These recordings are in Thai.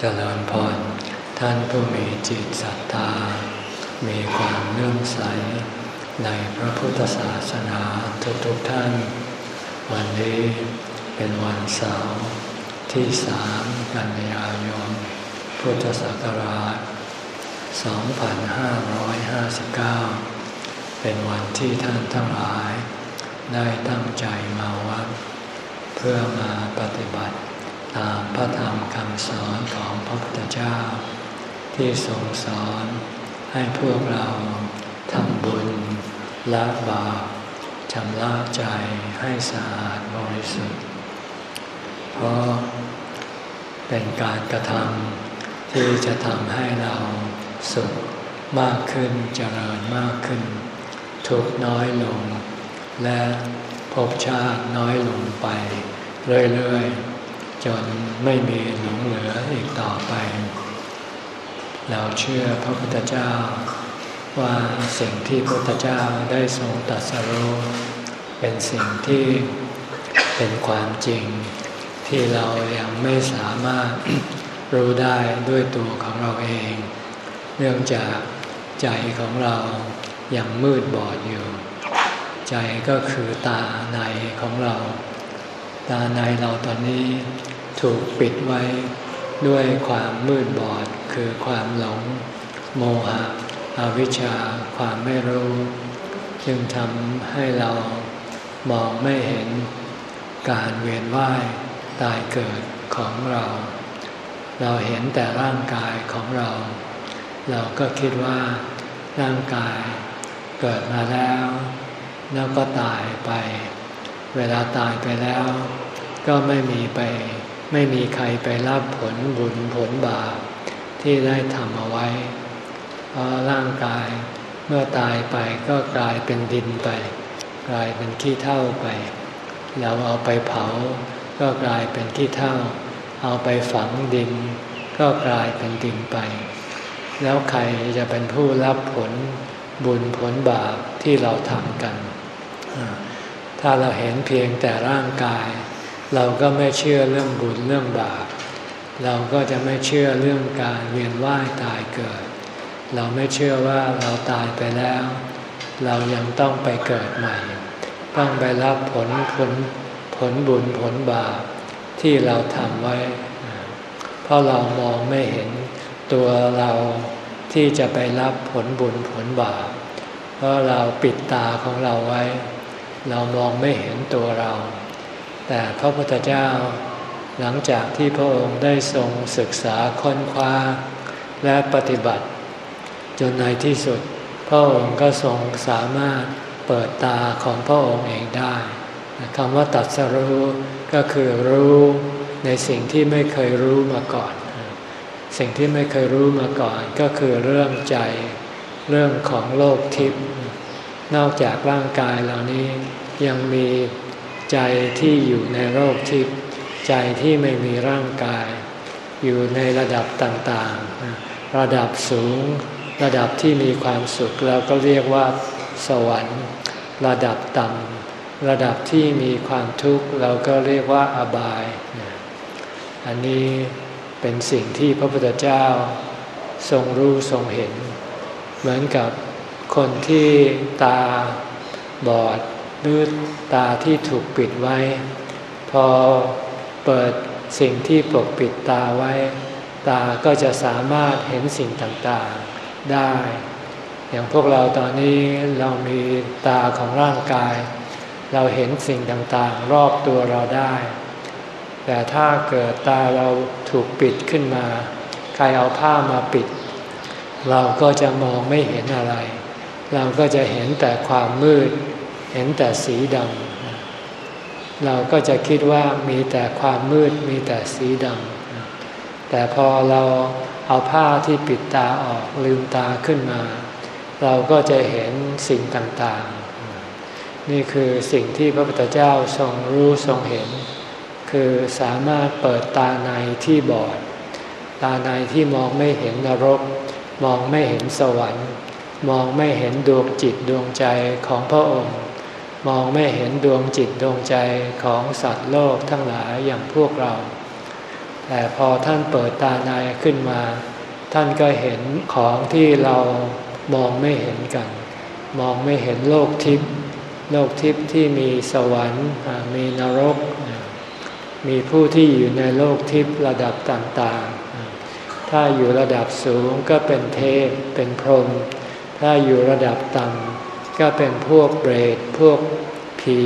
เจริญพรท่านผู้มีจิตศรัทธา มีความเลื่อมใส ในพระพุทธศาสนาทุกๆทท่าน วันนี้เป็นวันเสาร์ที่สามกันยายนพุทธศักราช 2559 เป็นวันที่ท่านทั้งหลาย ได้ตั้งใจมาวัด เพื่อมาปฏิบัติ ตามพระธรรมคำสอนของพระพุทธเจ้า ที่ทรงสอนให้พวกเราทำบุญละบาปชำระใจให้สะอาดบริสุทธิ์ เพราะเป็นการกระทำที่จะทำให้เราสุขมากขึ้นเจริญมากขึ้น ทุกน้อยลง และภพชาติน้อยลงไป เรื่อยๆ จนไม่มีหลงเหลืออีกต่อไป เราเชื่อพระพุทธเจ้า ว่าสิ่งที่พระพุทธเจ้าได้ทรงตรัสรู้เป็นสิ่งที่เป็นความจริงที่เรายังไม่สามารถรู้ได้ด้วยตัวของเราเอง เนื่องจากใจของเรายังมืดบอดอยู่ ใจก็คือตาในของเรา ตาในเราตอนนี้ ถูกปิดไว้ด้วยความมืดบอดคือความหลง โมหะอวิชชา ความไม่รู้ จึงทำให้เรามองไม่เห็นการเวียนว่ายตายเกิดของเรา เราเห็นแต่ร่างกายของเรา เราก็คิดว่าร่างกายเกิดมาแล้ว แล้วก็ตายไป เวลาตายไปแล้ว ก็ไม่มีไป ไม่มีใครไปรับผลบุญผลบาปที่ได้ทำเอาไว้ เพราะร่างกายเมื่อตายไปก็กลายเป็นดินไป กลายเป็นขี้เท่าไป เราเอาไปเผา ก็กลายเป็นขี้เท่า เอาไปฝังดิน ก็กลายเป็นดินไป แล้วใครจะเป็นผู้รับผลบุญผลบาปที่เราทำกัน ถ้าเราเห็นเพียงแต่ร่างกาย เราก็ไม่เชื่อเรื่องบุญเรื่องบาป เราก็จะไม่เชื่อเรื่องการเวียนว่ายตายเกิด เราไม่เชื่อว่าเราตายไปแล้ว เรายังต้องไปเกิดใหม่ ต้องไปรับผลผลผลบุญผลบาปที่เราทำไว้ เพราะเรามองไม่เห็นตัวเราที่จะไปรับผลบุญผลบาป เพราะเราปิดตาของเราไว้ เรามองไม่เห็นตัวเรา แต่พระพุทธเจ้า หลังจากที่พระองค์ได้ทรงศึกษาค้นคว้า และปฏิบัติ จนในที่สุด พระองค์ก็ทรงสามารถเปิดตาของพระองค์เองได้คำว่าตัดสรู้ก็คือรู้ในสิ่งที่ไม่เคยรู้มาก่อน สิ่งที่ไม่เคยรู้มาก่อนก็คือเรื่องใจเรื่องของโลกทิพย์นอกจากร่างกายเหล่านี้ยังมี ใจที่อยู่ในโลกทิพย์ใจที่ไม่มีร่างกาย อยู่ในระดับต่างๆ ระดับสูง ระดับที่มีความสุขเราก็เรียกว่า สวรรค์ ระดับต่ำระดับที่มีความทุกข์เราก็เรียกว่าอบาย อันนี้เป็นสิ่งที่พระพุทธเจ้าทรงรู้ทรงเห็น เหมือนกับคนที่ตาบอด หรือตาที่ถูกปิดไว้ พอเปิดสิ่งที่ปกปิดตาไว้ ตาก็จะสามารถเห็นสิ่งต่างๆได้ อย่างพวกเราตอนนี้เรามีตาของร่างกาย เราเห็นสิ่งต่างๆ รอบตัวเราได้ แต่ถ้าเกิดตาเราถูกปิดขึ้นมา ใครเอาผ้ามาปิด เราก็จะมองไม่เห็นอะไร เราก็จะเห็นแต่ความมืด เห็นแต่สีดำเราก็จะคิดว่ามีแต่ความมืดมีแต่สีดำแต่พอเราเอาผ้าที่ปิดตาออกลืมตาขึ้นมา เราก็จะเห็นสิ่งต่างๆ นี่คือสิ่งที่พระพุทธเจ้าทรงรู้ทรงเห็น คือสามารถเปิดตาในที่บอด ตาในที่มองไม่เห็นนรก มองไม่เห็นสวรรค์ มองไม่เห็นดวงจิตดวงใจของพระองค์ มองไม่เห็นดวงจิตดวงใจของสัตว์โลกทั้งหลายอย่างพวกเรา แต่พอท่านเปิดตาในขึ้นมา ท่านก็เห็นของที่เรามองไม่เห็นกัน มองไม่เห็นโลกทิพย์โลกทิพย์ที่มีสวรรค์มีนรก มีผู้ที่อยู่ในโลกทิพย์ระดับต่างๆ ถ้าอยู่ระดับสูงก็เป็นเทพเป็นพรหมถ้าอยู่ระดับต่ำ ก็เป็นพวกเบรดพวกผี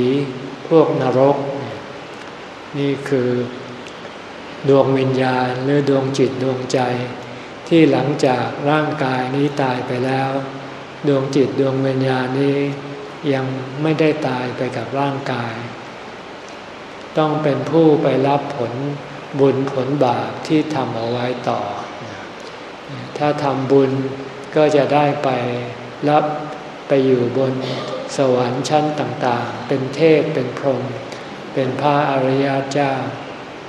พวกนรก นี่คือดวงวิญญาณหรือดวงจิตดวงใจ ที่หลังจากร่างกายนี้ตายไปแล้ว ดวงจิตดวงวิญญาณนี้ยังไม่ได้ตายไปกับร่างกาย ต้องเป็นผู้ไปรับผลบุญผลบาปที่ทำเอาไว้ต่อ ถ้าทำบุญก็จะได้ไปรับ ไปอยู่บนสวรรค์ชั้นต่างๆ เป็นเทพเป็นพรหมเป็นพระอริยเจ้า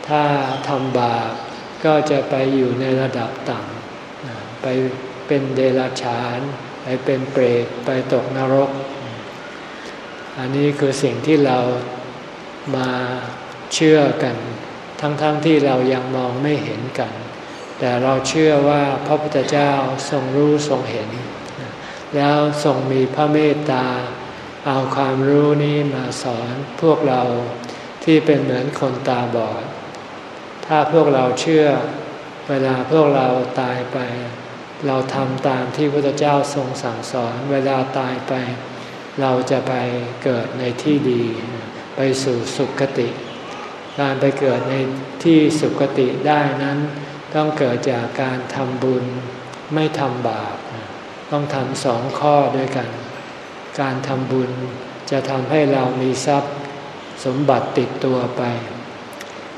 ถ้าทำบาปก็จะไปอยู่ในระดับต่ำไปเป็นเดรัจฉาน ไปเป็นเปรตไปตกนรก อันนี้คือสิ่งที่เรามาเชื่อกัน ทั้งๆทที่เรายังมองไม่เห็นกัน แต่เราเชื่อว่าพระพุทธเจ้าทรงรู้ทรงเห็น แล้วทรงมีพระเมตตา เอาความรู้นี้มาสอนพวกเราที่เป็นเหมือนคนตาบอด ถ้าพวกเราเชื่อเวลาพวกเราตายไป เราทำตามที่พระเจ้าทรงสั่งสอน เวลาตายไป เราจะไปเกิดในที่ดี ไปสู่สุคติ การไปเกิดในที่สุคติได้นั้น ต้องเกิดจากการทำบุญไม่ทำบาป ต้องทำสองข้อด้วยกัน การทำบุญจะทำให้เรามีทรัพย์สมบัติติดตัวไป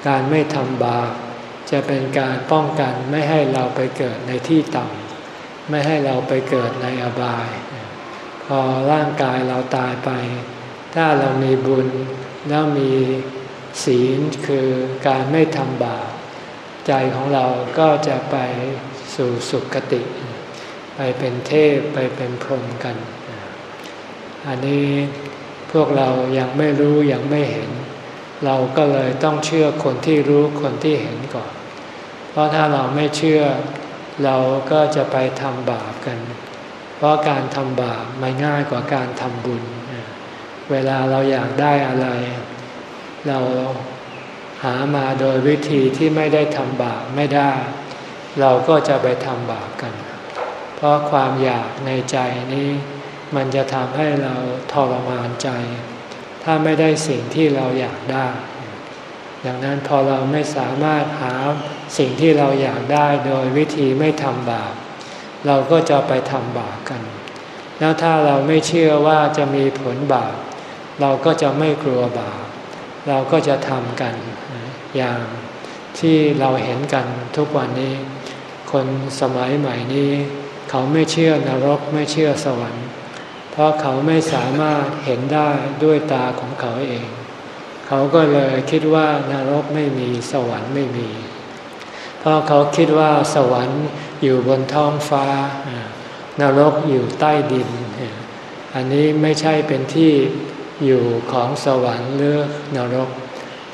การไม่ทำบาปจะเป็นการป้องกันไม่ให้เราไปเกิดในที่ต่ำไม่ให้เราไปเกิดในอบาย พอร่างกายเราตายไป ถ้าเรามีบุญแล้วมีศีลคือการไม่ทำบาปใจของเราก็จะไปสู่สุคติ ไปเป็นเทพไปเป็นพรหมกัน อันนี้พวกเรายังไม่รู้ยังไม่เห็น เราก็เลยต้องเชื่อคนที่รู้คนที่เห็นก่อน เพราะถ้าเราไม่เชื่อเราก็จะไปทำบาปกัน เพราะการทำบาปมันง่ายกว่าการทำบุญ เวลาเราอยากได้อะไร เราหามาโดยวิธีที่ไม่ได้ทำบาปไม่ได้ เราก็จะไปทำบาปกัน เพราะความอยากในใจนี้ มันจะทำให้เราทรมานใจ ถ้าไม่ได้สิ่งที่เราอยากได้ ดังนั้นพอเราไม่สามารถหาสิ่งที่เราอยากได้โดยวิธีไม่ทำบาปเราก็จะไปทำบาปกัน แล้วถ้าเราไม่เชื่อว่าจะมีผลบาปเราก็จะไม่กลัวบาปเราก็จะทำกันอย่างที่เราเห็นกันทุกวันนี้ คนสมัยใหม่นี้ เขาไม่เชื่อนรกไม่เชื่อสวรรค์ เพราะเขาไม่สามารถเห็นได้ด้วยตาของเขาเอง เขาก็เลยคิดว่านรกไม่มีสวรรค์ไม่มี เพราะเขาคิดว่าสวรรค์อยู่บนท้องฟ้า นรกอยู่ใต้ดิน อันนี้ไม่ใช่เป็นที่อยู่ของสวรรค์หรือนรก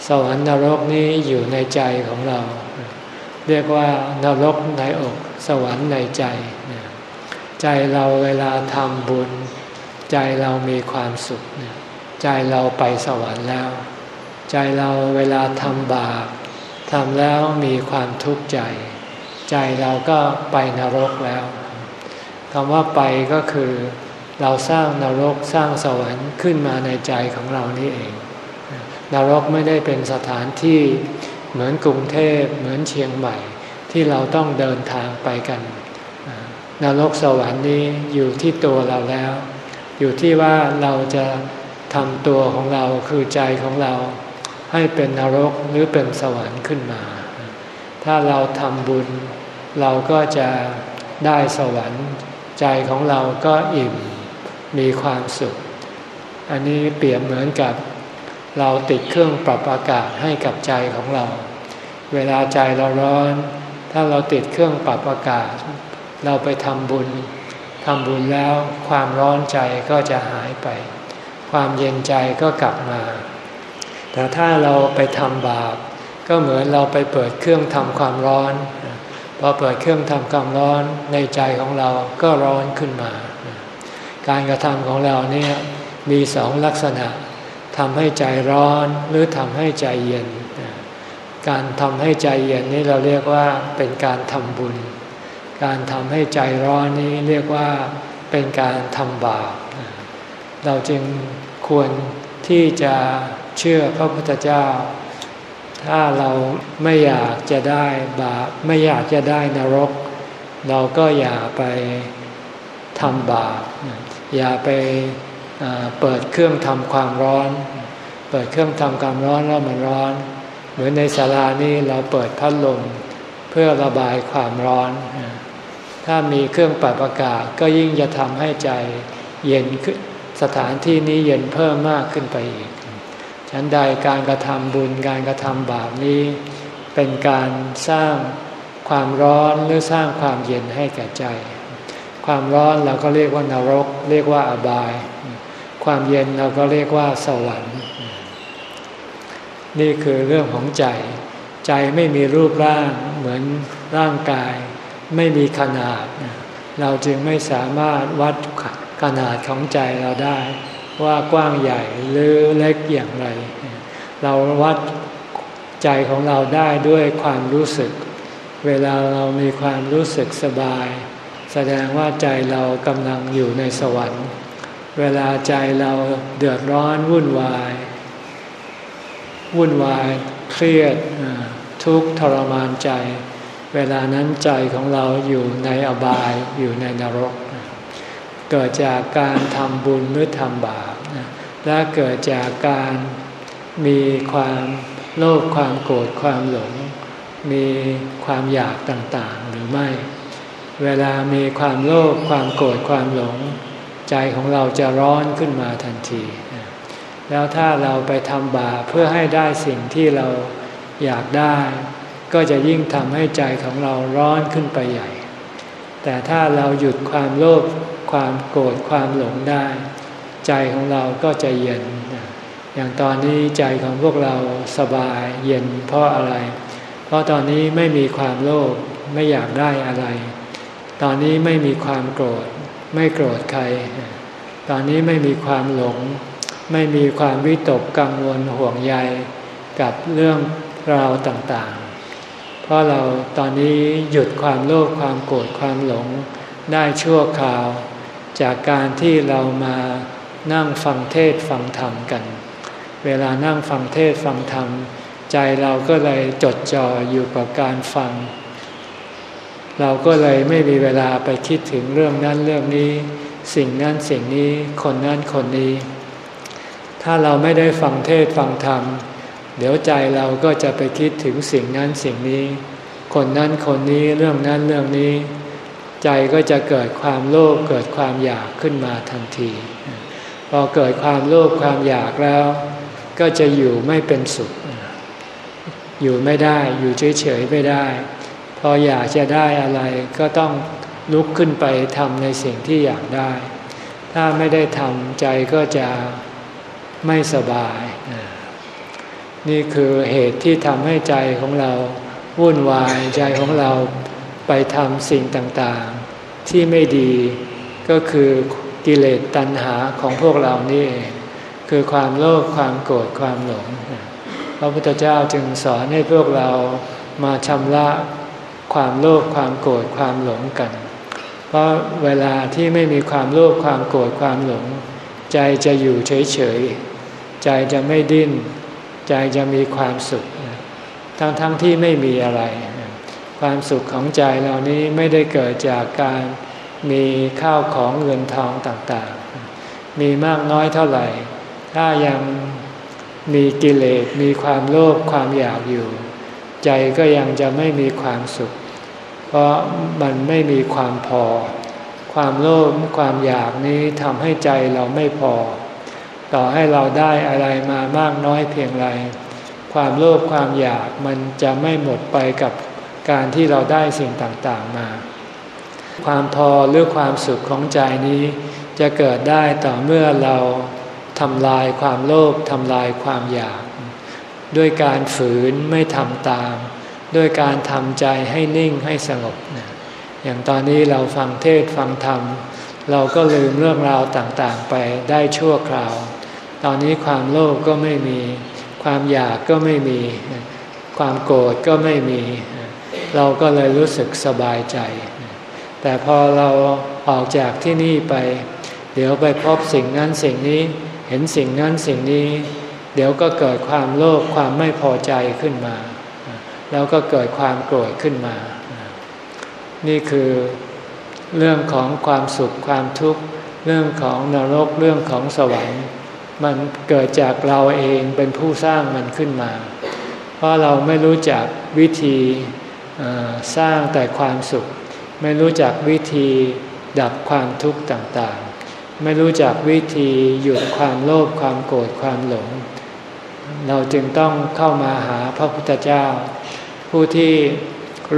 สวรรค์นรกนี้อยู่ในใจของเรา เรียกว่านรกในอก สวรรค์ในใจ ใจเราเวลาทำบุญ ใจเรามีความสุข ใจเราไปสวรรค์แล้ว ใจเราเวลาทำบาปทำแล้วมีความทุกข์ใจ ใจเราก็ไปนรกแล้วคำว่าไปก็คือเราสร้างนรกสร้างสวรรค์ขึ้นมาในใจของเรานี่เอง นรกไม่ได้เป็นสถานที่เหมือนกรุงเทพเหมือนเชียงใหม่ที่เราต้องเดินทางไปกัน นรกสวรรค์นี้อยู่ที่ตัวเราแล้ว อยู่ที่ว่าเราจะทำตัวของเราคือใจของเรา ให้เป็นนรกหรือเป็นสวรรค์ขึ้นมา ถ้าเราทำบุญ เราก็จะได้สวรรค์ ใจของเราก็อิ่มมีความสุข อันนี้เปรียบเหมือนกับเราติดเครื่องปรับอากาศให้กับใจของเรา เวลาใจเราร้อน ถ้าเราติดเครื่องปรับอากาศ เราไปทำบุญทำบุญแล้วความร้อนใจก็จะหายไป ความเย็นใจก็กลับมา แต่ถ้าเราไปทำบาป ก็เหมือนเราไปเปิดเครื่องทำความร้อนพอเปิดเครื่องทำความร้อนในใจของเราก็ร้อนขึ้นมา การกระทำของเราเนี่ยมีสองลักษณะทำให้ใจร้อนหรือทำให้ใจเย็น การทำให้ใจเย็นนี่เราเรียกว่าเป็นการทำบุญ การทำให้ใจร้อนนี้เรียกว่าเป็นการทำบาป เราจึงควรที่จะเชื่อพระพุทธเจ้า ถ้าเราไม่อยากจะได้บาปไม่อยากจะได้นรก เราก็อย่าไปทำบาปอย่าไปเปิดเครื่องทำความร้อน เปิดเครื่องทำความร้อนแล้วมันร้อน เหมือนในศาลานี่เราเปิดพัดลมเพื่อระบายความร้อน ถ้ามีเครื่องปรับอากาศก็ยิ่งจะทำให้ใจเย็นขึ้นสถานที่นี้เย็นเพิ่มมากขึ้นไปอีก ฉันใดการกระทำบุญการกระทำบาปนี้ เป็นการสร้างความร้อนหรือสร้างความเย็นให้แก่ใจ ความร้อนเราก็เรียกว่านรก เรียกว่าอบาย ความเย็นเราก็เรียกว่าสวรรค์ นี่คือเรื่องของใจ ใจไม่มีรูปร่างเหมือนร่างกาย ไม่มีขนาด เราจึงไม่สามารถวัดขนาดของใจเราได้ ว่ากว้างใหญ่หรือเล็กอย่างไร เราวัดใจของเราได้ด้วยความรู้สึก เวลาเรามีความรู้สึกสบาย แสดงว่าใจเรากำลังอยู่ในสวรรค์ เวลาใจเราเดือดร้อนวุ่นวาย วุ่นวายเครียดทุกข์ทรมานใจ เวลานั้นใจของเราอยู่ในอบายอยู่ในนรก เกิดจากการทำบุญหรือทำบาปและเกิดจากการมีความโลภความโกรธความหลง มีความอยากต่างๆ หรือไม่ เวลามีความโลภความโกรธความหลง ใจของเราจะร้อนขึ้นมาทันที แล้วถ้าเราไปทำบาปเพื่อให้ได้สิ่งที่เราอยากได้ ก็จะยิ่งทำให้ใจของเราร้อนขึ้นไปใหญ่ แต่ถ้าเราหยุดความโลภความโกรธความหลงได้ ใจของเราก็จะเย็น อย่างตอนนี้ใจของพวกเราสบายเย็นเพราะอะไร เพราะตอนนี้ไม่มีความโลภไม่อยากได้อะไร ตอนนี้ไม่มีความโกรธ ไม่โกรธใคร ตอนนี้ไม่มีความหลง ไม่มีความวิตกกังวลห่วงใยกับเรื่องราวต่างๆ ราะเราตอนนี้หยุดความโลภความโกรธความหลงได้ชั่วคราว จากการที่เรามานั่งฟังเทศฟังธรรมกัน เวลานั่งฟังเทศฟังธรรม ใจเราก็เลยจดจ่ออยู่กับการฟัง เราก็เลยไม่มีเวลาไปคิดถึงเรื่องนั้นเรื่องนี้ สิ่งนั้นสิ่งนี้คนนั้นคนนี้ ถ้าเราไม่ได้ฟังเทศฟังธรรม เดี๋ยวใจเราก็จะไปคิดถึงสิ่งนั้นสิ่งนี้ คนนั้นคนนี้เรื่องนั้นเรื่องนี้ ใจก็จะเกิดความโลภเกิดความอยากขึ้นมาทันที พอเกิดความโลภความอยากแล้ว ก็จะอยู่ไม่เป็นสุข อยู่ไม่ได้อยู่เฉยๆไม่ได้ พออยากจะได้อะไรก็ต้องลุกขึ้นไปทำในสิ่งที่อยากได้ ถ้าไม่ได้ทำใจก็จะไม่สบาย นี่คือเหตุที่ทำให้ใจของเราวุ่นวายใจของเราไปทำสิ่งต่างๆ ที่ไม่ดีก็คือกิเลสตัณหาของพวกเรานี่เองคือความโลภความโกรธความหลง พระพุทธเจ้าจึงสอนให้พวกเรามาชำระความโลภความโกรธความหลงกัน เพราะเวลาที่ไม่มีความโลภความโกรธความหลง ใจจะอยู่เฉยๆ ใจจะไม่ดิ้น ใจจะมีความสุข ทั้งๆทที่ไม่มีอะไร ความสุขของใจเหล่านี้ไม่ได้เกิดจากการมีข้าวของเงินทองต่างๆ มีมากน้อยเท่าไหร่ ถ้ายังมีกิเลสมีความโลภความอยากอยู่ ใจก็ยังจะไม่มีความสุข เพราะมันไม่มีความพอ ความโลภความอยากนี้ทำให้ใจเราไม่พอ ต่อให้เราได้อะไรมามากน้อยเพียงไร ความโลภความอยากมันจะไม่หมดไปกับการที่เราได้สิ่งต่างๆมา ความพอหรือความสุขของใจนี้ จะเกิดได้ต่อเมื่อเราทำลายความโลภทำลายความอยาก ด้วยการฝืนไม่ทำตาม ด้วยการทำใจให้นิ่งให้สงบนะอย่างตอนนี้เราฟังเทศฟังธรรม เราก็ลืมเรื่องราวต่างๆไปได้ชั่วคราว ตอนนี้ความโลภก็ไม่มี ความอยากก็ไม่มี ความโกรธก็ไม่มี เราก็เลยรู้สึกสบายใจ แต่พอเราออกจากที่นี่ไป เดี๋ยวไปพบสิ่งนั้นสิ่งนี้เห็นสิ่งนั้นสิ่งนี้ เดี๋ยวก็เกิดความโลภความไม่พอใจขึ้นมา แล้วก็เกิดความโกรธขึ้นมา นี่คือเรื่องของความสุขความทุกข์ เรื่องของนรกเรื่องของสวรรค์ มันเกิดจากเราเองเป็นผู้สร้างมันขึ้นมา เพราะเราไม่รู้จักวิธีสร้างแต่ความสุข ไม่รู้จักวิธีดับความทุกข์ต่างๆ ไม่รู้จักวิธีหยุดความโลภความโกรธความหลง เราจึงต้องเข้ามาหาพระพุทธเจ้า ผู้ที่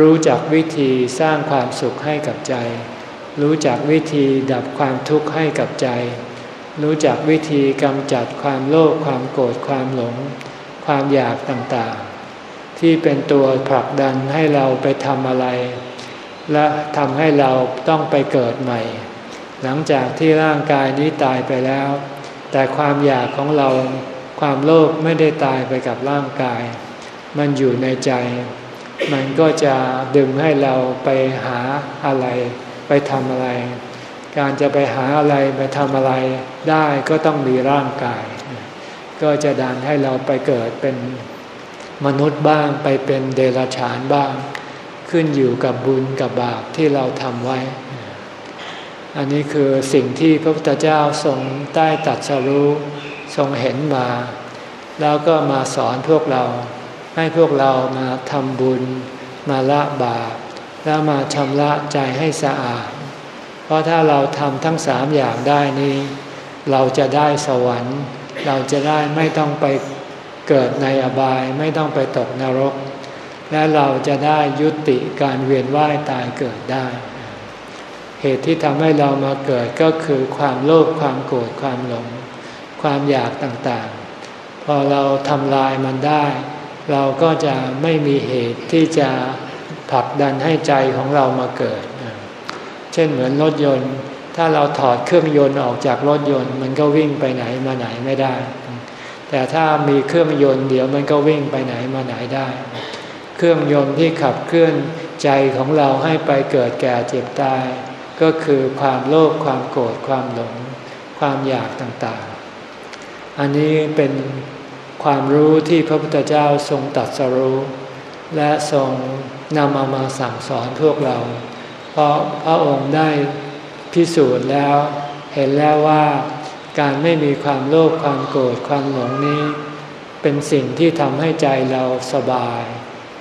รู้จักวิธีสร้างความสุขให้กับใจ รู้จักวิธีดับความทุกข์ให้กับใจ รู้จักวิธีกำจัดความโลภความโกรธความหลง ความอยากต่างๆ ที่เป็นตัวผลักดันให้เราไปทำอะไร และทำให้เราต้องไปเกิดใหม่ หลังจากที่ร่างกายนี้ตายไปแล้ว แต่ความอยากของเราความโลภไม่ได้ตายไปกับร่างกาย มันอยู่ในใจ มันก็จะดึงให้เราไปหาอะไร ไปทำอะไร การจะไปหาอะไรไปทำอะไรได้ก็ต้องมีร่างกาย ก็จะดันให้เราไปเกิดเป็นมนุษย์บ้างไปเป็นเดรัจฉานบ้าง ขึ้นอยู่กับบุญกับบาปที่เราทำไว้ อันนี้คือสิ่งที่พระพุทธเจ้าทรงใต้ตัดสรู้ทรงเห็นมา แล้วก็มาสอนพวกเรา ให้พวกเรามาทำบุญ มาละบาป แล้วมาชำระใจให้สะอาด ราะถ้าเราทำทั้งสามอย่างได้นี้ เราจะได้สวรรค์ เราจะได้ไม่ต้องไปเกิดในอบายไม่ต้องไปตกนรก และเราจะได้ยุติการเวียนว่ายตายเกิดได้ เหตุที่ทำให้เรามาเกิดก็คือความโลภความโกรธความหลง ความอยากต่างๆ พอเราทำลายมันได้ เราก็จะไม่มีเหตุที่จะผลักดันให้ใจของเรามาเกิด เช่นเหมือนรถยนต์ ถ้าเราถอดเครื่องยนต์ออกจากรถยนต์ มันก็วิ่งไปไหนมาไหนไม่ได้ แต่ถ้ามีเครื่องยนต์เดี๋ยวมันก็วิ่งไปไหนมาไหนได้ เครื่องยนต์ที่ขับเคลื่อนใจของเราให้ไปเกิดแก่เจ็บตาย ก็คือความโลภความโกรธความหลง ความอยากต่างๆ อันนี้เป็นความรู้ที่พระพุทธเจ้าทรงตัดสรู้ และทรงนำเอามาสั่งสอนพวกเรา เพราะพระองค์ได้พิสูจน์แล้ว เห็นแล้วว่าการไม่มีความโลภความโกรธความหลงนี้ เป็นสิ่งที่ทำให้ใจเราสบาย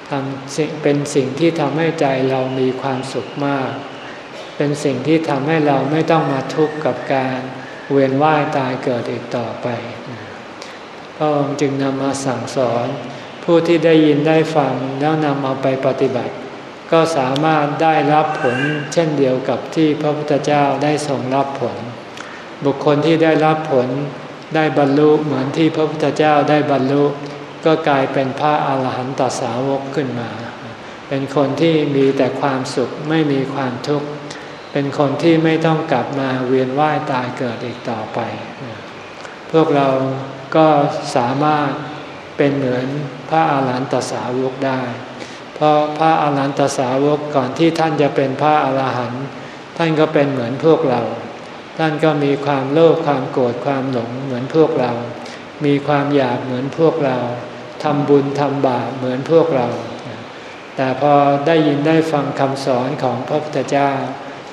ทำเป็นสิ่งที่ทำให้ใจเรามีความสุขมาก เป็นสิ่งที่ทำให้เราไม่ต้องมาทุกข์กับการเวียนว่ายตายเกิดอีกต่อไปพระองค์จึงนำมาสั่งสอน ผู้ที่ได้ยินได้ฟังแล้วนำเอาไปปฏิบัติ ก็สามารถได้รับผลเช่นเดียวกับที่พระพุทธเจ้าได้ทรงรับผล บุคคลที่ได้รับผลได้บรรลุเหมือนที่พระพุทธเจ้าได้บรรลุ ก็กลายเป็นพระอาหารหันตสาวกขึ้นมา เป็นคนที่มีแต่ความสุขไม่มีความทุกข์ เป็นคนที่ไม่ต้องกลับมาเวียนว่ายตายเกิดอีกต่อไป พวกเราก็สามารถเป็นเหมือนพระอาหารหันตสาวกได้ เพราะพระอาหารหันตสาวกก่อนที่ท่านจะเป็นพระอาหารหันต์ท่านก็เป็นเหมือนพวกเรา ท่านก็มีความโลภความโกรธความหลงเหมือนพวกเรา มีความอยากเหมือนพวกเราทำบุญทำบาปเหมือนพวกเรา แต่พอได้ยินได้ฟังคำสอนของพระพุทธเจ้า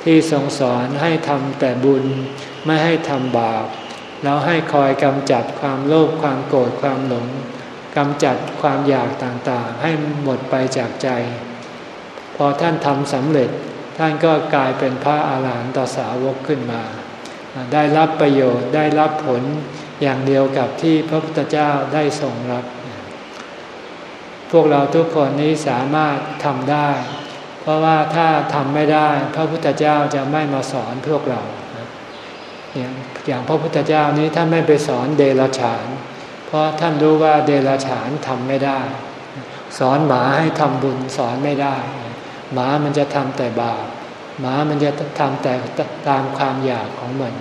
ที่ทรงสอนให้ทำแต่บุญไม่ให้ทำบาปแล้วให้คอยกำจัดความโลภความโกรธความหลง กำจัดความอยากต่างๆ ให้หมดไปจากใจ พอท่านทำสำเร็จ ท่านก็กลายเป็นพระอาหารหันตสาวกขึ้นมา ได้รับประโยชน์ได้รับผลอย่างเดียวกับที่พระพุทธเจ้าได้ทรงรับ พวกเราทุกคนนี้สามารถทำได้ เพราะว่าถ้าทำไม่ได้ พระพุทธเจ้าจะไม่มาสอนพวกเรา อย่างพระพุทธเจ้านี้ท่านไม่ไปสอนเดรัจฉาน เพราะท่านรู้ว่าเดรัจฉานทำไม่ได้ สอนหมาให้ทำบุญสอนไม่ได้ หมามันจะทำแต่บาปหมามันจะทำแต่ตามความอยากของมัน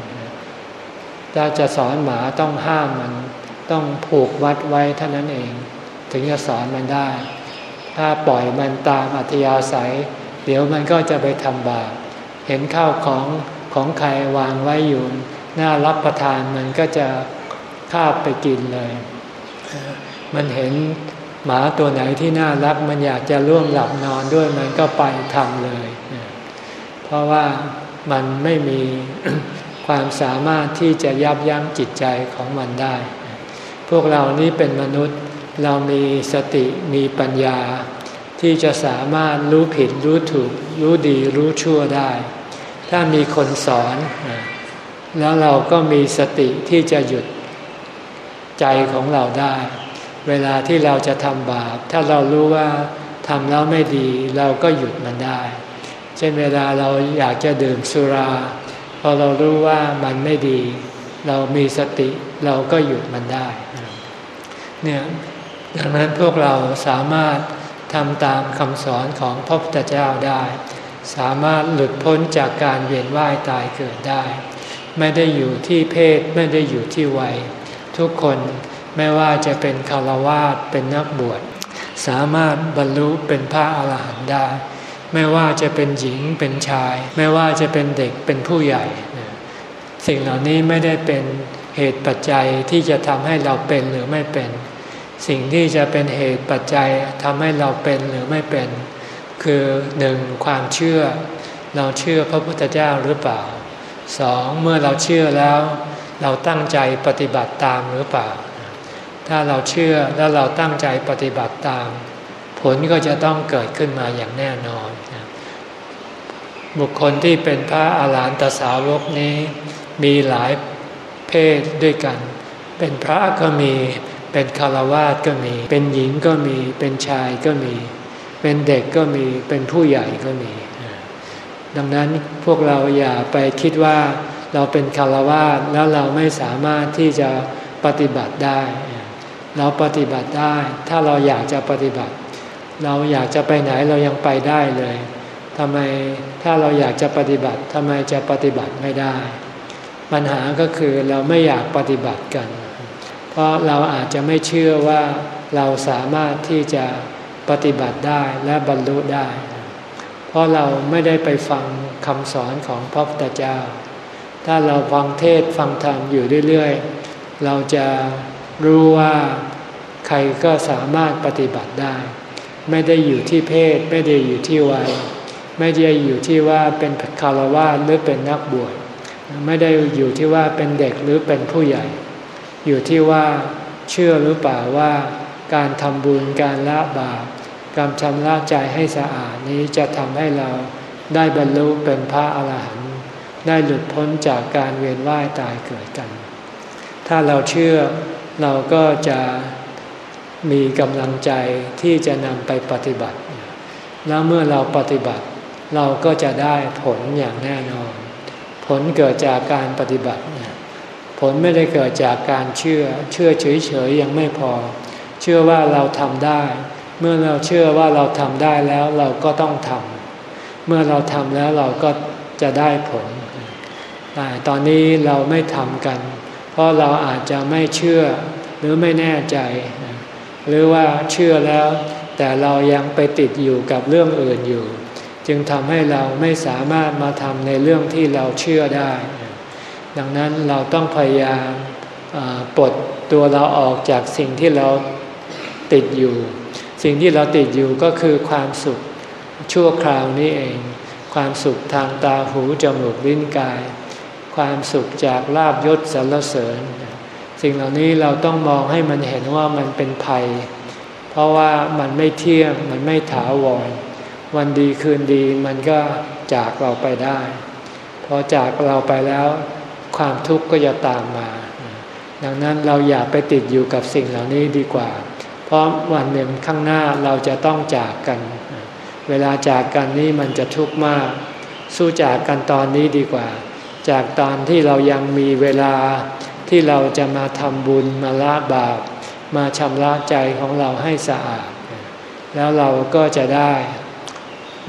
ถ้าจะสอนหมาต้องห้ามมัน ต้องผูกวัดไว้เท่านั้นเอง ถึงจะสอนมันได้ ถ้าปล่อยมันตามอัธยาศัย เดี๋ยวมันก็จะไปทำบาปเห็นข้าวของของใครวางไว้อยู่น่ารับประทานมันก็จะ คาบไปกินเลย มันเห็นหมาตัวไหนที่น่ารัก มันอยากจะร่วมหลับนอนด้วยมันก็ไปทำเลย เพราะว่ามันไม่มีความสามารถที่จะยับยั้งจิตใจของมันได้ พวกเรานี่เป็นมนุษย์เรามีสติมีปัญญา ที่จะสามารถรู้ผิดรู้ถูก รู้ดีรู้ชั่วได้ ถ้ามีคนสอน แล้วเราก็มีสติที่จะหยุด ใจของเราได้ เวลาที่เราจะทำบาป ถ้าเรารู้ว่าทำแล้วไม่ดี เราก็หยุดมันได้ เช่นเวลาเราอยากจะดื่มสุรา พอเรารู้ว่ามันไม่ดี เรามีสติเราก็หยุดมันได้ เนี่ยดังนั้นพวกเราสามารถทำตามคำสอนของพระพุทธเจ้าได้ สามารถหลุดพ้นจากการเวียนว่ายตายเกิดได้ ไม่ได้อยู่ที่เพศไม่ได้อยู่ที่วัย ทุกคนไม่ว่าจะเป็นคารวาสเป็นนักบวชสามารถบรรลุเป็นพระอาหารหันต์ได้ ไม่ว่าจะเป็นหญิงเป็นชาย ไม่ว่าจะเป็นเด็กเป็นผู้ใหญ่ สิ่งเหล่านี้ไม่ได้เป็นเหตุปัจจัยที่จะทำให้เราเป็นหรือไม่เป็น สิ่งที่จะเป็นเหตุปัจจัยทำให้เราเป็นหรือไม่เป็น คือหนึ่งความเชื่อ เราเชื่อพระพุทธเจ้าหรือเปล่าสองเมื่อเราเชื่อแล้ว เราตั้งใจปฏิบัติตามหรือเปล่า ถ้าเราเชื่อแล้วเราตั้งใจปฏิบัติตาม ผลก็จะต้องเกิดขึ้นมาอย่างแน่นอน บุคคลที่เป็นพระอาหารหันตสาวกนี้ มีหลายเพศด้วยกัน เป็นพระก็มี เป็นคารวาสก็มี เป็นหญิงก็มี เป็นชายก็มี เป็นเด็กก็มี เป็นผู้ใหญ่ก็มี ดังนั้นพวกเราอย่าไปคิดว่า เราเป็นคารวาสแล้วเราไม่สามารถที่จะปฏิบัติได้ เราปฏิบัติได้ ถ้าเราอยากจะปฏิบัติ เราอยากจะไปไหนเรายังไปได้เลยทำไมถ้าเราอยากจะปฏิบัติทำไมจะปฏิบัติไม่ได้ ปัญหาก็คือเราไม่อยากปฏิบัติกัน เพราะเราอาจจะไม่เชื่อว่าเราสามารถที่จะปฏิบัติได้และบรรลุได้ เพราะเราไม่ได้ไปฟังคำสอนของพระพุทธเจ้า ถ้าเราฟังเทศฟังธรรมอยู่เรื่อยๆ เราจะรู้ว่าใครก็สามารถปฏิบัติได้ ไม่ได้อยู่ที่เพศ ไม่ได้อยู่ที่วัย ไม่ได้อยู่ที่ว่าเป็นคารวะหรือเป็นนักบวชไม่ได้อยู่ที่ว่าเป็นเด็กหรือเป็นผู้ใหญ่ อยู่ที่ว่าเชื่อหรือเปล่าว่าการทำบุญการละบาปการชำระใจให้สะอาดนี้จะทำให้เราได้บรรลุเป็นพระอาหารหันต์ ได้หลุดพ้นจากการเวียนว่ายตายเกิดกัน ถ้าเราเชื่อเราก็จะมีกำลังใจที่จะนำไปปฏิบัติ แล้วเมื่อเราปฏิบัติ เราก็จะได้ผลอย่างแน่นอน ผลเกิดจากการปฏิบัติ ผลไม่ได้เกิดจากการเชื่อ เชื่อเฉยๆยังไม่พอ เชื่อว่าเราทำได้ เมื่อเราเชื่อว่าเราทำได้แล้วเราก็ต้องทำเมื่อเราทำแล้วเราก็ จะได้ผล แต่ตอนนี้เราไม่ทำกัน เพราะเราอาจจะไม่เชื่อหรือไม่แน่ใจ หรือว่าเชื่อแล้ว แต่เรายังไปติดอยู่กับเรื่องอื่นอยู่ จึงทำให้เราไม่สามารถมาทำในเรื่องที่เราเชื่อได้ ดังนั้นเราต้องพยายามปลดตัวเราออกจากสิ่งที่เราติดอยู่ สิ่งที่เราติดอยู่ก็คือความสุขชั่วคราวนี้เอง ความสุขทางตาหูจมูกลิ้นกาย ความสุขจากลาบยศสรรเสริญ สิ่งเหล่านี้เราต้องมองให้มันเห็นว่ามันเป็นภัย เพราะว่ามันไม่เที่ยงมันไม่ถาวร วันดีคืนดีมันก็จากเราไปได้ พอจากเราไปแล้วความทุกข์ก็จะตามมา ดังนั้นเราอย่าไปติดอยู่กับสิ่งเหล่านี้ดีกว่า เพราะวันหนึ่งข้างหน้าเราจะต้องจากกัน เวลาจากกันนี้มันจะทุกข์มาก สู้จากกันตอนนี้ดีกว่า จากตอนที่เรายังมีเวลาที่เราจะมาทำบุญมาละบาป มาชำระใจของเราให้สะอาด แล้วเราก็จะได้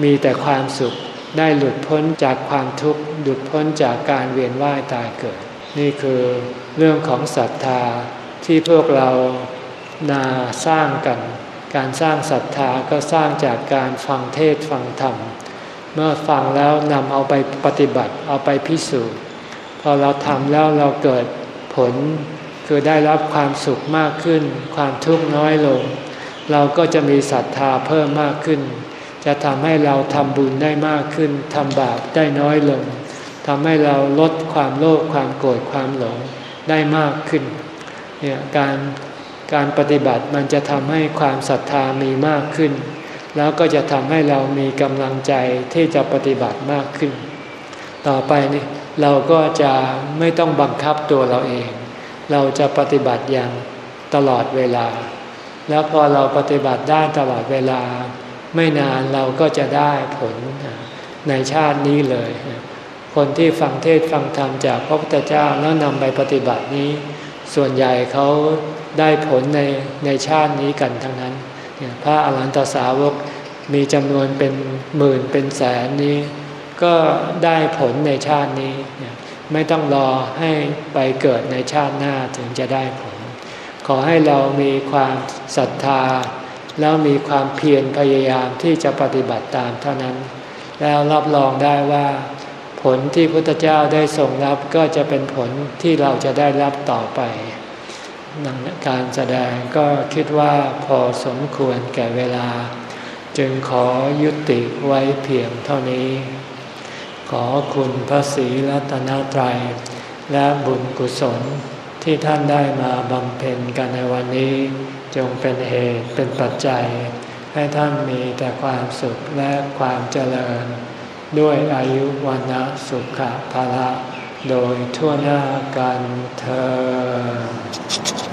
มีแต่ความสุขได้หลุดพ้นจากความทุกข์หลุดพ้นจากการเวียนว่ายตายเกิด นี่คือเรื่องของศรัทธาที่พวกเรานาสร้างกัน การสร้างศรัทธาก็สร้างจากการฟังเทศฟังธรรม เมื่อฟังแล้วนำเอาไปปฏิบัติเอาไปพิสูจน์ พอเราทำแล้วเราเกิดผลคือได้รับความสุขมากขึ้น ความทุกข์น้อยลง เราก็จะมีศรัทธาเพิ่มมากขึ้น จะทำให้เราทำบุญได้มากขึ้นทำบาปได้น้อยลงทำให้เราลดความโลภความโกรธความหลงได้มากขึ้นเนี่ยการ การปฏิบัติมันจะทำให้ความศรัทธามีมากขึ้น แล้วก็จะทำให้เรามีกำลังใจที่จะปฏิบัติมากขึ้น ต่อไปนี่เราก็จะไม่ต้องบังคับตัวเราเอง เราจะปฏิบัติอย่างตลอดเวลา แล้วพอเราปฏิบัติได้ตลอดเวลา ไม่นานเราก็จะได้ผลในชาตินี้เลย คนที่ฟังเทศฟังธรรมจากพระพุทธเจ้าแล้วนำไปปฏิบัตินี้ ส่วนใหญ่เขา ได้ผลในในชาตินี้กันทั้งนั้น พระอรหันตสาวกมีจำนวนเป็นหมื่นเป็นแสนนี้ ก็ได้ผลในชาตินี้ ไม่ต้องรอให้ไปเกิดในชาติหน้าถึงจะได้ผล ขอให้เรามีความศรัทธา แล้วมีความเพียรพยายามที่จะปฏิบัติตามเท่านั้น แล้วรับรองได้ว่าผลที่พุทธเจ้าได้ทรงรับก็จะเป็นผลที่เราจะได้รับต่อไป การแสดงก็คิดว่าพอสมควรแก่เวลา จึงขอยุติไว้เพียงเท่านี้ ขอคุณพระศรีรัตนตรัย และบุญกุศลที่ท่านได้มาบำเพ็ญกันในวันนี้ จงเป็นเหตุเป็นปัจจัย ให้ท่านมีแต่ความสุขและความเจริญ ด้วยอายุวันสุขภาละโดยทั่วหน้ากันเธอ